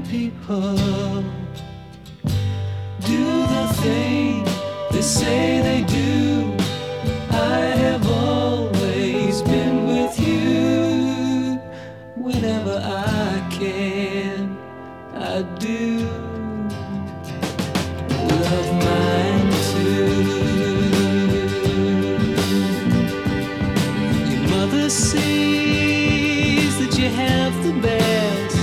people do the thing they say they do. I have always been with you whenever I can. I do love mine too. Your mother sees that you have the best,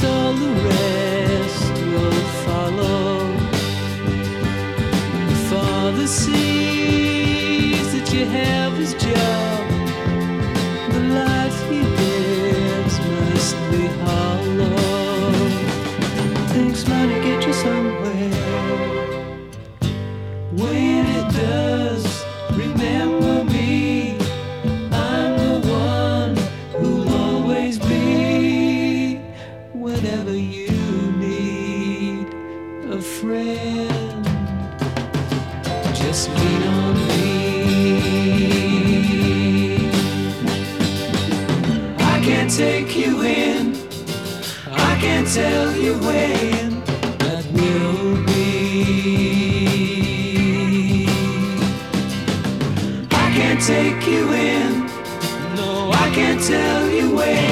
all the rest will follow. Your father sees that you have his job, friend. Just lean on me. I can't take you in. I can't tell you when that will be. I can't take you in. No, I can't tell you when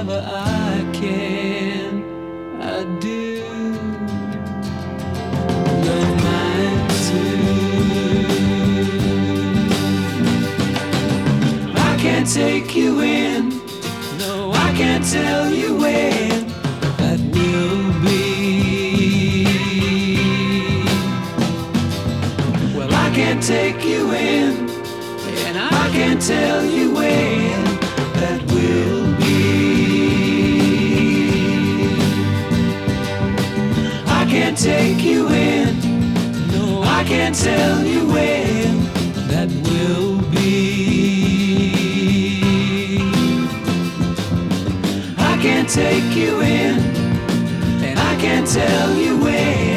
whenever I can. I do love mine too. I can't take you in. No, I can't tell you when that will be. Well, I can't take you in, can't tell you when that will be. I can't take you in, and I can't tell you when